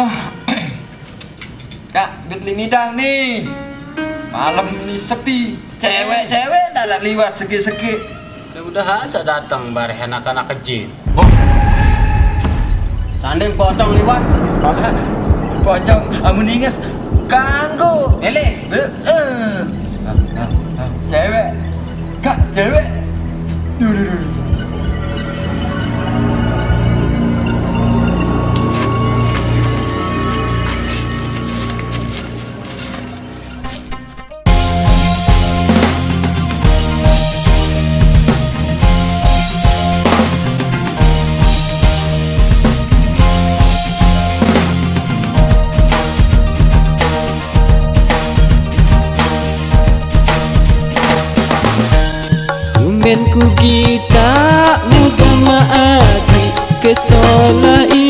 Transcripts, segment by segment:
Kak, Bitli Midang nih. Malam ini sepi. Cewek-cewek dah liwat segi-segi. Mudah-mudahan saya datang bare anak-anak kecil. Sanding pocong liwat. Pocong amun inges kanggo. Ele, Eh. Cewek. Kak, cewek. Duh, duh, duh. Men ku kita mudah maafi kesolai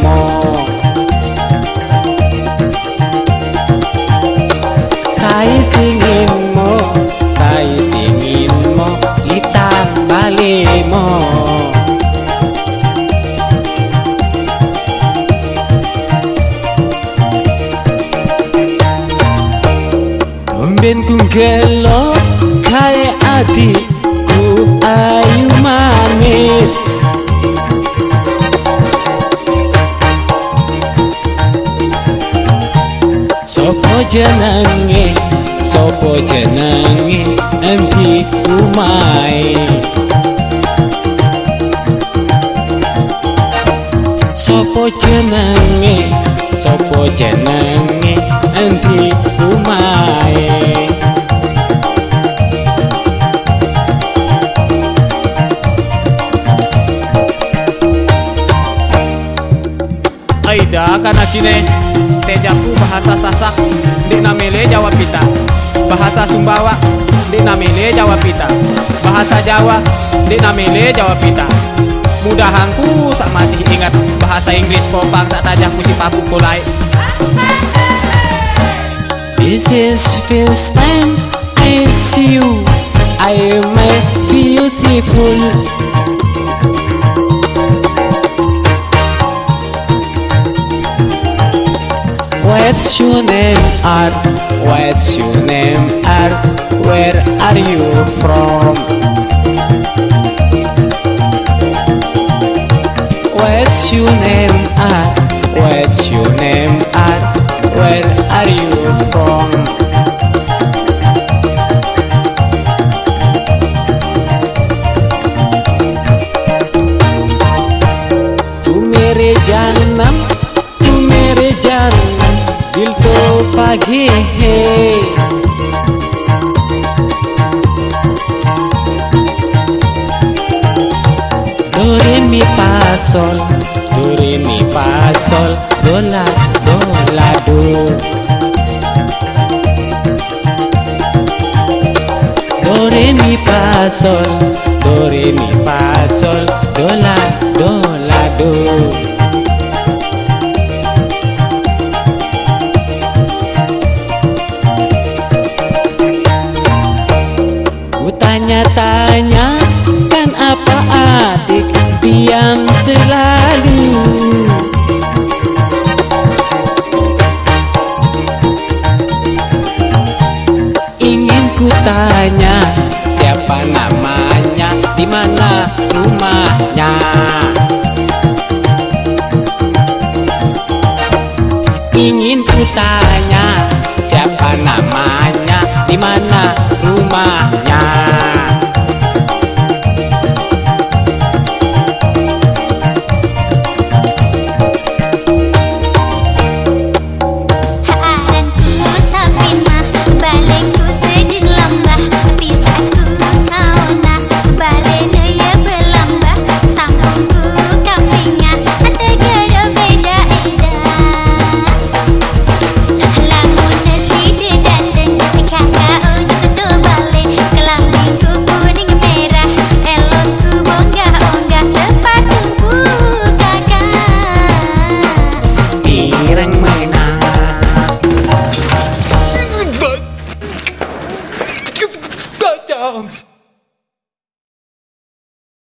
Tumben ku gelo kae adikku ayu manis. Sopo jenenge Sopo jenenge Endi umai Sopo jenenge Sopo jenenge Endi Aida kana kine tejaku bahasa Sasak di namele Jawa Pita. Bahasa Sumbawa di namele Jawa Pita. Bahasa Jawa di namele Jawa Pita. Mudahanku sak masih ingat bahasa Inggris popang sak tajahku si papu kulai. This is first time I see you. I am beautiful What's your name are What's your name are Where are you from? What's your name are What's your name are Where are you Pague, dore mi pasol, dore mi do la do la do, dore mi pasol, dore mi pasol. Ku tanya-tanya kan apa adik diam selalu? Ingin ku tanya siapa namanya? Di mana rumahnya? Ingin ku tanya siapa namanya? Di mana rumah